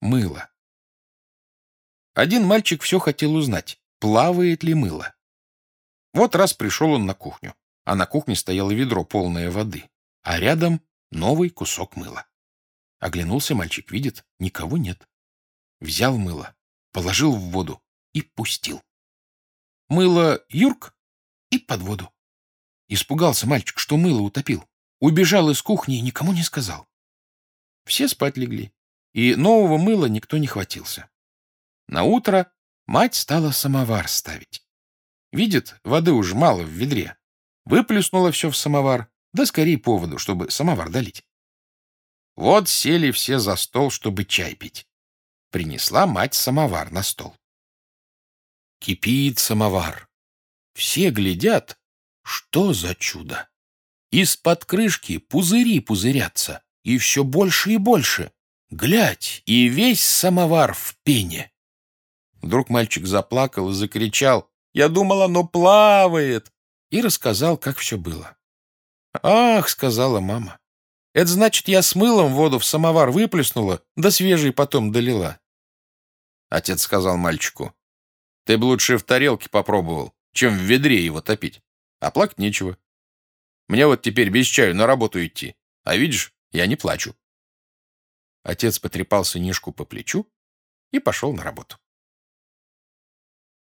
мыло. Один мальчик все хотел узнать, плавает ли мыло. Вот раз пришел он на кухню, а на кухне стояло ведро, полное воды, а рядом новый кусок мыла. Оглянулся мальчик, видит, никого нет. Взял мыло, положил в воду и пустил. Мыло юрк и под воду. Испугался мальчик, что мыло утопил. Убежал из кухни и никому не сказал. Все спать легли, и нового мыла никто не хватился. На утро мать стала самовар ставить. Видит, воды уж мало в ведре. Выплюснула все в самовар, да скорее поводу, чтобы самовар долить. Вот сели все за стол, чтобы чай пить. Принесла мать самовар на стол. Кипит самовар. Все глядят, что за чудо. Из-под крышки пузыри пузырятся, и все больше и больше. Глядь, и весь самовар в пене. Вдруг мальчик заплакал и закричал. «Я думал, оно плавает!» И рассказал, как все было. «Ах!» — сказала мама. «Это значит, я с мылом воду в самовар выплеснула, да свежий потом долила». Отец сказал мальчику. «Ты бы лучше в тарелке попробовал, чем в ведре его топить. А плакать нечего. Мне вот теперь без чаю на работу идти. А видишь, я не плачу». Отец потрепал сынишку по плечу и пошел на работу.